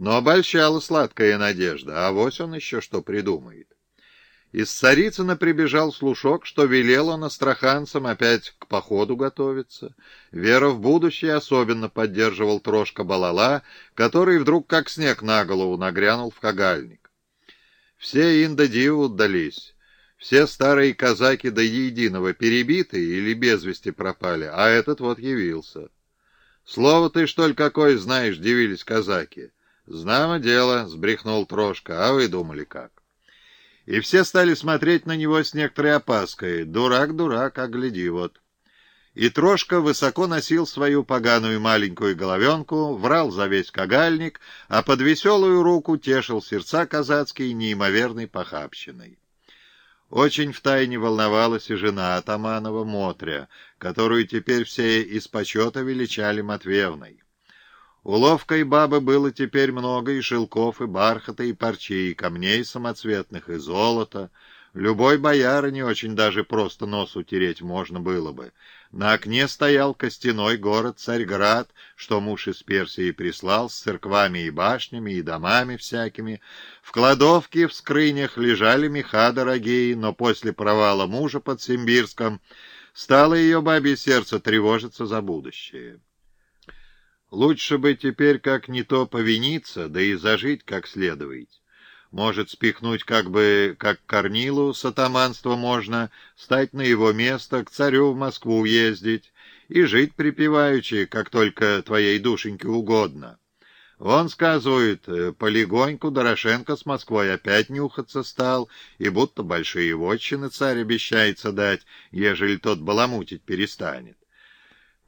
Но обольщала сладкая надежда, а вось он еще что придумает. Из Царицына прибежал слушок, что велел он астраханцам опять к походу готовиться. Вера в будущее особенно поддерживал Трошка Балала, который вдруг как снег на голову нагрянул в кагальник. Все инда-диву удались. Все старые казаки до единого перебиты или без вести пропали, а этот вот явился. «Слово ты, что ли, какое знаешь?» — дивились казаки. «Знамо дело», — сбрехнул Трошка, — «а вы думали как?» И все стали смотреть на него с некоторой опаской. Дурак, дурак, а гляди вот. И Трошка высоко носил свою поганую маленькую головенку, врал за весь кагальник, а под веселую руку тешил сердца казацкие неимоверной похабщиной. Очень втайне волновалась и жена Атаманова Мотря, которую теперь все из почета величали Матвеевной. У ловкой бабы было теперь много и шелков, и бархата, и парчи, и камней самоцветных, и золота. Любой боярине очень даже просто нос утереть можно было бы. На окне стоял костяной город Царьград, что муж из Персии прислал с церквами и башнями, и домами всякими. В кладовке, в скрынях лежали меха дорогие, но после провала мужа под Симбирском стало ее бабе сердце тревожиться за будущее. Лучше бы теперь как не то повиниться, да и зажить как следует. Может, спихнуть как бы, как Корнилу с атаманства можно, стать на его место, к царю в Москву ездить и жить припеваючи, как только твоей душеньке угодно. Вон, сказывают, э, полегоньку Дорошенко с Москвой опять нюхаться стал, и будто большие вотчины царь обещается дать, ежели тот баламутить перестанет.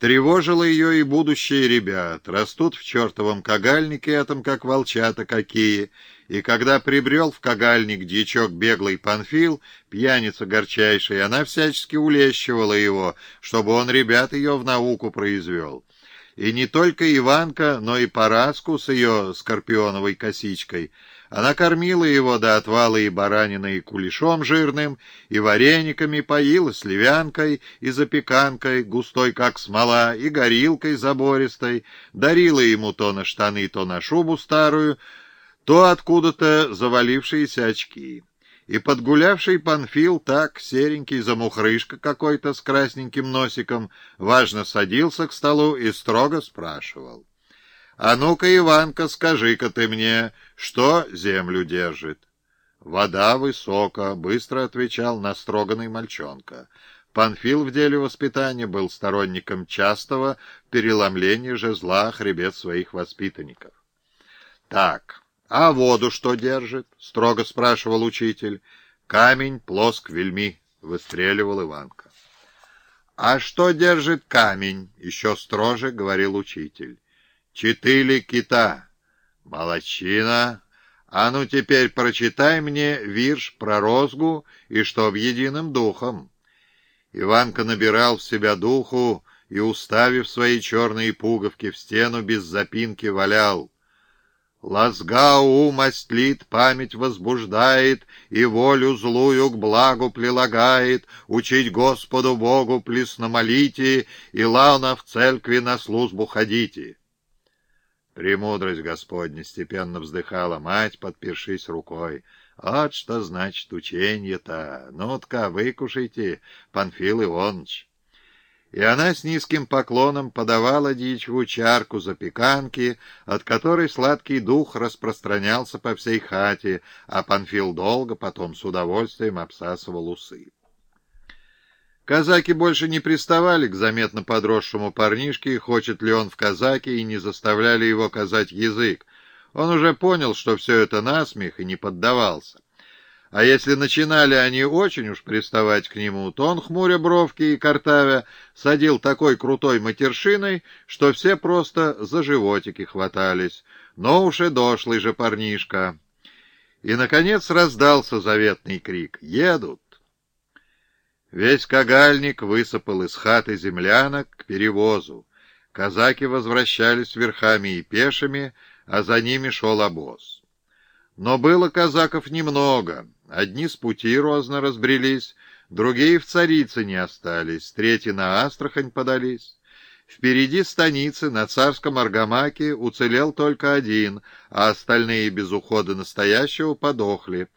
Тревожило ее и будущее ребят. Растут в чертовом кагальнике этом, как волчата какие. И когда прибрел в кагальник дьячок беглый Панфил, пьяница горчайшая, она всячески улещивала его, чтобы он ребят ее в науку произвел. И не только Иванка, но и Параску с ее скорпионовой косичкой — она кормила его до отвала и бараниной, и кулешом жирным, и варениками, поила сливянкой и запеканкой, густой как смола, и горилкой забористой, дарила ему то на штаны, то на шубу старую, то откуда-то завалившиеся очки. И подгулявший Панфил так, серенький замухрышка какой-то с красненьким носиком, важно садился к столу и строго спрашивал. «А ну-ка, Иванка, скажи-ка ты мне, что землю держит?» «Вода высока», — быстро отвечал настроганный мальчонка. Панфил в деле воспитания был сторонником частого переломления жезла хребет своих воспитанников. «Так, а воду что держит?» — строго спрашивал учитель. «Камень плоск вельми», — выстреливал Иванка. «А что держит камень?» — еще строже говорил учитель. Четыре кита. Молодчина. А ну теперь прочитай мне вирш про розгу и чтоб единым духом. Иванка набирал в себя духу и, уставив свои черные пуговки в стену, без запинки валял. Лазга ум остлит, память возбуждает, И волю злую к благу прилагает, Учить Господу Богу плесно молите, И лавна в церкви на службу ходите. «Премудрость Господня!» — степенно вздыхала мать, подпершись рукой. «Вот что значит ученье-то! Ну-тка, выкушайте, Панфил Ивоныч!» И она с низким поклоном подавала дичву чарку запеканки, от которой сладкий дух распространялся по всей хате, а Панфил долго потом с удовольствием обсасывал усы. Казаки больше не приставали к заметно подросшему парнишке, хочет ли он в казаке, и не заставляли его казать язык. Он уже понял, что все это насмех, и не поддавался. А если начинали они очень уж приставать к нему, то он, хмуря бровки и картавя, садил такой крутой матершиной, что все просто за животики хватались. Но уж и дошлый же парнишка. И, наконец, раздался заветный крик «Едут!». Весь кагальник высыпал из хаты землянок к перевозу. Казаки возвращались верхами и пешими, а за ними шел обоз. Но было казаков немного. Одни с пути розно разбрелись, другие в царице не остались, третьи на Астрахань подались. Впереди станицы на царском Аргамаке уцелел только один, а остальные без ухода настоящего подохли.